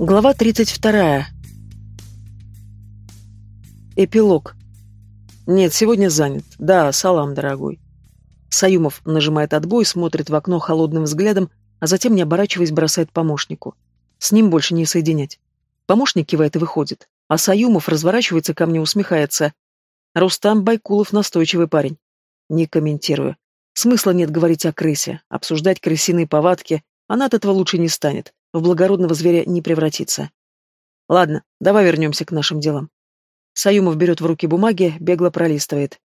Глава 32. Эпилог. Нет, сегодня занят. Да, салам, дорогой. Саюмов нажимает отбой, смотрит в окно холодным взглядом, а затем, не оборачиваясь, бросает помощнику. С ним больше не соединять. Помощник кивает и выходит. А Саюмов разворачивается ко мне, усмехается. Рустам Байкулов настойчивый парень. Не комментирую. Смысла нет говорить о крысе, обсуждать крысиные повадки. Она от этого лучше не станет в благородного зверя не превратиться. Ладно, давай вернемся к нашим делам. Саюмов берет в руки бумаги, бегло пролистывает.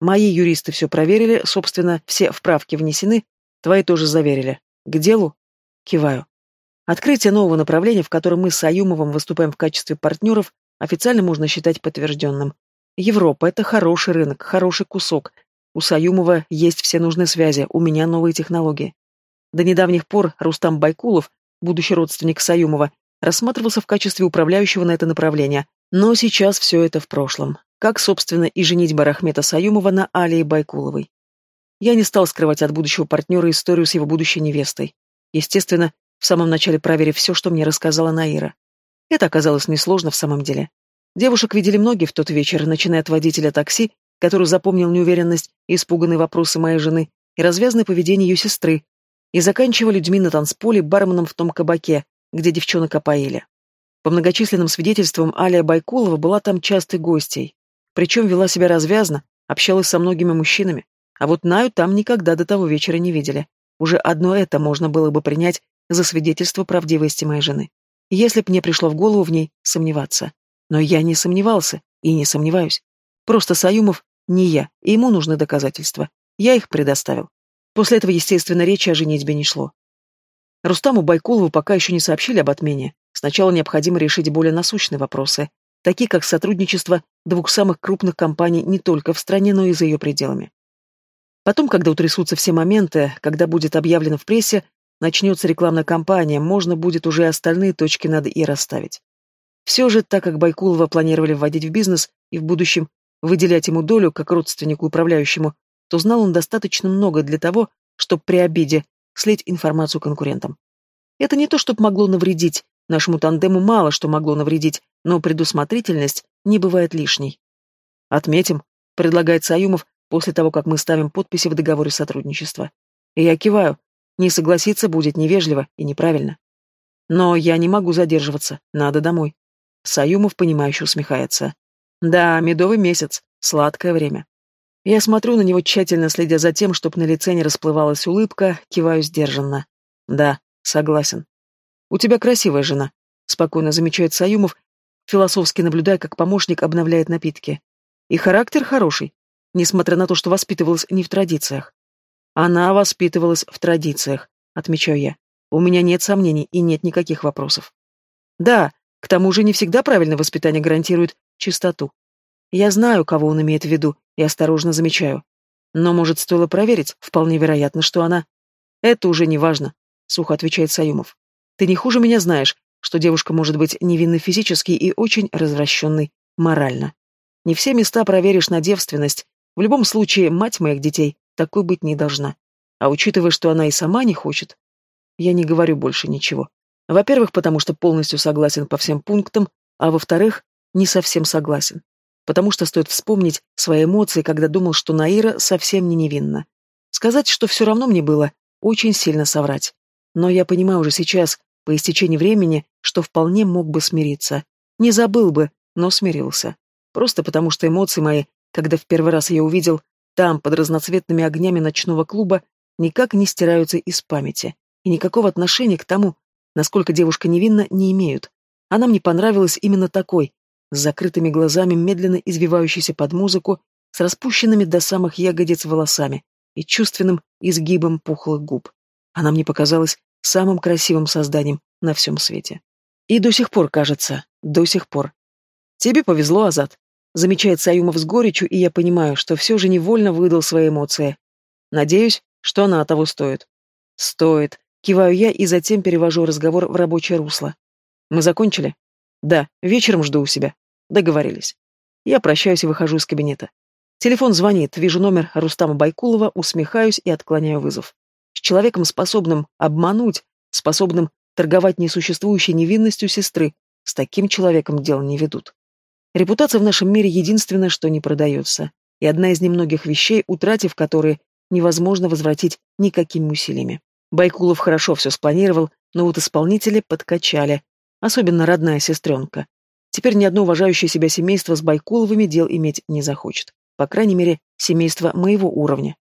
Мои юристы все проверили, собственно, все вправки внесены, твои тоже заверили. К делу? Киваю. Открытие нового направления, в котором мы с Саюмовым выступаем в качестве партнеров, официально можно считать подтвержденным. Европа — это хороший рынок, хороший кусок. У Саюмова есть все нужные связи, у меня новые технологии. До недавних пор Рустам Байкулов будущий родственник Саюмова, рассматривался в качестве управляющего на это направление, но сейчас все это в прошлом. Как, собственно, и женитьба Рахмета Саюмова на Алии Байкуловой. Я не стал скрывать от будущего партнера историю с его будущей невестой. Естественно, в самом начале проверив все, что мне рассказала Наира. Это оказалось несложно в самом деле. Девушек видели многие в тот вечер, начиная от водителя такси, который запомнил неуверенность и испуганные вопросы моей жены, и развязное поведение ее сестры, и заканчивая людьми на танцполе, барменом в том кабаке, где девчонок опоили. По многочисленным свидетельствам, Алия Байкулова была там частой гостьей. Причем вела себя развязно, общалась со многими мужчинами. А вот Наю там никогда до того вечера не видели. Уже одно это можно было бы принять за свидетельство правдивости моей жены. Если б мне пришло в голову в ней сомневаться. Но я не сомневался и не сомневаюсь. Просто Саюмов не я, и ему нужны доказательства. Я их предоставил. После этого, естественно, речи о женитьбе не шло. Рустаму Байкулову пока еще не сообщили об отмене. Сначала необходимо решить более насущные вопросы, такие как сотрудничество двух самых крупных компаний не только в стране, но и за ее пределами. Потом, когда утрясутся все моменты, когда будет объявлено в прессе, начнется рекламная кампания, можно будет уже остальные точки над «и» расставить. Все же, так как Байкулова планировали вводить в бизнес и в будущем выделять ему долю, как родственнику управляющему, то знал он достаточно много для того, чтобы при обиде слить информацию конкурентам. Это не то, чтобы могло навредить, нашему тандему мало что могло навредить, но предусмотрительность не бывает лишней. Отметим, предлагает Саюмов после того, как мы ставим подписи в договоре сотрудничества. И я киваю. Не согласиться будет невежливо и неправильно. Но я не могу задерживаться, надо домой. Саюмов, понимающе усмехается. Да, медовый месяц, сладкое время. Я смотрю на него, тщательно следя за тем, чтобы на лице не расплывалась улыбка, киваю сдержанно. Да, согласен. У тебя красивая жена, спокойно замечает Саюмов, философски наблюдая, как помощник обновляет напитки. И характер хороший, несмотря на то, что воспитывалась не в традициях. Она воспитывалась в традициях, отмечаю я. У меня нет сомнений и нет никаких вопросов. Да, к тому же не всегда правильное воспитание гарантирует чистоту. Я знаю, кого он имеет в виду, и осторожно замечаю. Но, может, стоило проверить? Вполне вероятно, что она... Это уже не важно, сухо отвечает Саюмов. Ты не хуже меня знаешь, что девушка может быть невинной физически и очень развращенной морально. Не все места проверишь на девственность. В любом случае, мать моих детей такой быть не должна. А учитывая, что она и сама не хочет, я не говорю больше ничего. Во-первых, потому что полностью согласен по всем пунктам, а во-вторых, не совсем согласен потому что стоит вспомнить свои эмоции, когда думал, что Наира совсем не невинна. Сказать, что все равно мне было, очень сильно соврать. Но я понимаю уже сейчас, по истечении времени, что вполне мог бы смириться. Не забыл бы, но смирился. Просто потому что эмоции мои, когда в первый раз я увидел, там, под разноцветными огнями ночного клуба, никак не стираются из памяти. И никакого отношения к тому, насколько девушка невинна, не имеют. Она мне понравилась именно такой, с закрытыми глазами, медленно извивающейся под музыку, с распущенными до самых ягодиц волосами и чувственным изгибом пухлых губ. Она мне показалась самым красивым созданием на всем свете. И до сих пор, кажется, до сих пор. Тебе повезло, Азат. Замечает Саюмов с горечью, и я понимаю, что все же невольно выдал свои эмоции. Надеюсь, что она того стоит. Стоит. Киваю я и затем перевожу разговор в рабочее русло. Мы закончили? Да, вечером жду у себя. Договорились. Я прощаюсь и выхожу из кабинета. Телефон звонит, вижу номер Рустама Байкулова, усмехаюсь и отклоняю вызов. С человеком, способным обмануть, способным торговать несуществующей невинностью сестры. С таким человеком дел не ведут. Репутация в нашем мире единственное, что не продается, и одна из немногих вещей, утратив которые, невозможно возвратить никакими усилиями. Байкулов хорошо все спланировал, но вот исполнители подкачали, особенно родная сестренка. Теперь ни одно уважающее себя семейство с Байкуловыми дел иметь не захочет. По крайней мере, семейство моего уровня.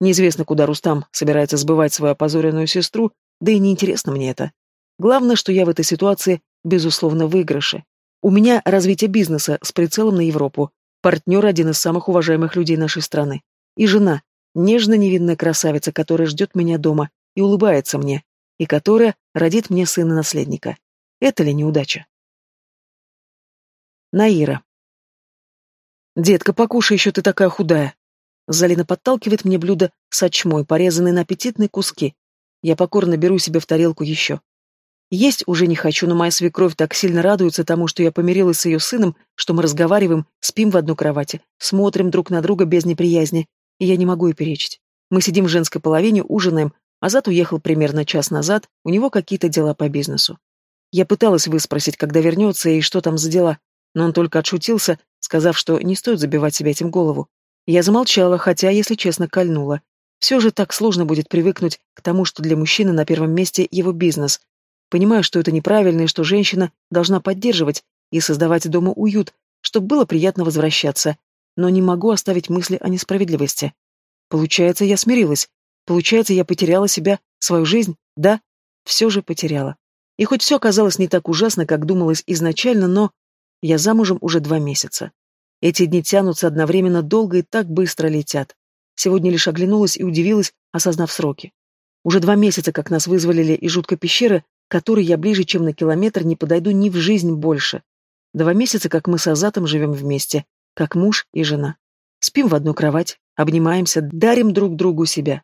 Неизвестно, куда Рустам собирается сбывать свою опозоренную сестру, да и неинтересно мне это. Главное, что я в этой ситуации, безусловно, выигрыше. У меня развитие бизнеса с прицелом на Европу, партнер один из самых уважаемых людей нашей страны. И жена, нежно-невинная красавица, которая ждет меня дома и улыбается мне, и которая родит мне сына-наследника. Это ли неудача? Наира. «Детка, покушай еще, ты такая худая!» Залина подталкивает мне блюдо с очмой, порезанной на аппетитные куски. Я покорно беру себе в тарелку еще. Есть уже не хочу, но моя свекровь так сильно радуется тому, что я помирилась с ее сыном, что мы разговариваем, спим в одной кровати, смотрим друг на друга без неприязни, и я не могу ей перечить. Мы сидим в женской половине, ужинаем, Азат уехал примерно час назад, у него какие-то дела по бизнесу. Я пыталась выспросить, когда вернется и что там за дела, но он только отшутился, сказав, что не стоит забивать себе этим голову. Я замолчала, хотя, если честно, кольнула. Все же так сложно будет привыкнуть к тому, что для мужчины на первом месте его бизнес, Понимаю, что это неправильно и что женщина должна поддерживать и создавать дома уют, чтобы было приятно возвращаться, но не могу оставить мысли о несправедливости. Получается, я смирилась. Получается, я потеряла себя, свою жизнь, да? Все же потеряла. И хоть все оказалось не так ужасно, как думалось изначально, но... Я замужем уже два месяца. Эти дни тянутся одновременно долго и так быстро летят. Сегодня лишь оглянулась и удивилась, осознав сроки. Уже два месяца, как нас вызволили из жуткой пещеры, которой я ближе, чем на километр, не подойду ни в жизнь больше. Два месяца, как мы с Азатом живем вместе, как муж и жена. Спим в одну кровать, обнимаемся, дарим друг другу себя.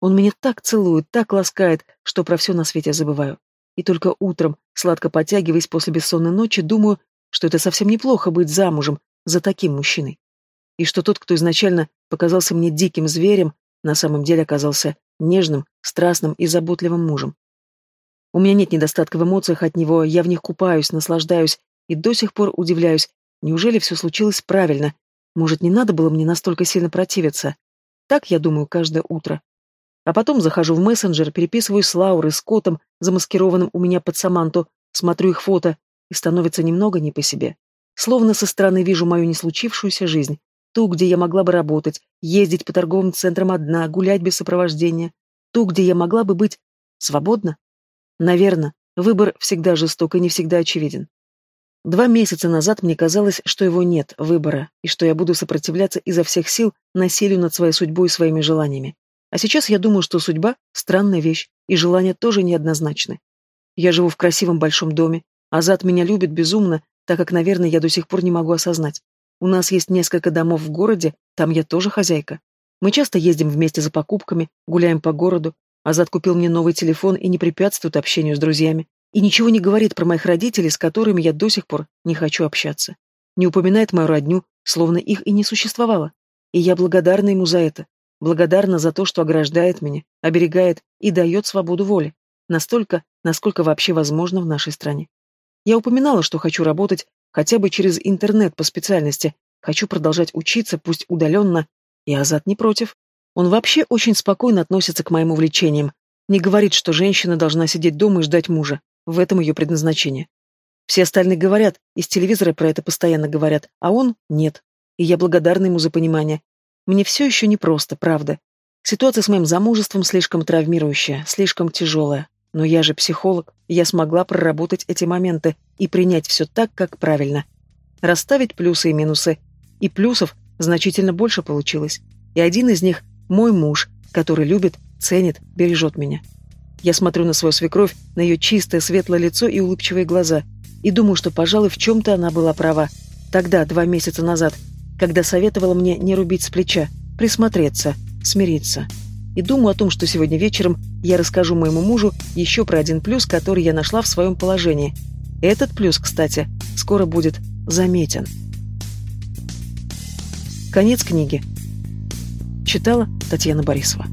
Он меня так целует, так ласкает, что про все на свете забываю. И только утром, сладко потягиваясь после бессонной ночи, думаю, что это совсем неплохо быть замужем за таким мужчиной. И что тот, кто изначально показался мне диким зверем, на самом деле оказался нежным, страстным и заботливым мужем. У меня нет недостатка в эмоциях от него, я в них купаюсь, наслаждаюсь и до сих пор удивляюсь, неужели все случилось правильно? Может, не надо было мне настолько сильно противиться? Так я думаю каждое утро. А потом захожу в мессенджер, переписываюсь с Лаурой, с Котом, замаскированным у меня под Саманту, смотрю их фото, и становится немного не по себе. Словно со стороны вижу мою не случившуюся жизнь, ту, где я могла бы работать, ездить по торговым центрам одна, гулять без сопровождения, ту, где я могла бы быть свободна. Наверное, выбор всегда жесток и не всегда очевиден. Два месяца назад мне казалось, что его нет, выбора, и что я буду сопротивляться изо всех сил насилию над своей судьбой и своими желаниями. А сейчас я думаю, что судьба — странная вещь, и желания тоже неоднозначны. Я живу в красивом большом доме, Азат меня любит безумно, так как, наверное, я до сих пор не могу осознать. У нас есть несколько домов в городе, там я тоже хозяйка. Мы часто ездим вместе за покупками, гуляем по городу, Азат купил мне новый телефон и не препятствует общению с друзьями. И ничего не говорит про моих родителей, с которыми я до сих пор не хочу общаться. Не упоминает мою родню, словно их и не существовало. И я благодарна ему за это. Благодарна за то, что ограждает меня, оберегает и дает свободу воли. Настолько, насколько вообще возможно в нашей стране. Я упоминала, что хочу работать хотя бы через интернет по специальности, хочу продолжать учиться, пусть удаленно, и Азат не против. Он вообще очень спокойно относится к моим увлечениям. Не говорит, что женщина должна сидеть дома и ждать мужа. В этом ее предназначение. Все остальные говорят, из телевизора про это постоянно говорят, а он — нет. И я благодарна ему за понимание. Мне все еще непросто, правда. Ситуация с моим замужеством слишком травмирующая, слишком тяжелая. Но я же психолог, я смогла проработать эти моменты и принять все так, как правильно. Расставить плюсы и минусы. И плюсов значительно больше получилось. И один из них мой муж, который любит, ценит, бережет меня. Я смотрю на свою свекровь, на ее чистое, светлое лицо и улыбчивые глаза, и думаю, что, пожалуй, в чем-то она была права. Тогда, два месяца назад, когда советовала мне не рубить с плеча, присмотреться, смириться. И думаю о том, что сегодня вечером я расскажу моему мужу еще про один плюс, который я нашла в своем положении. Этот плюс, кстати, скоро будет заметен. Конец книги. Читала Татьяна Борисова.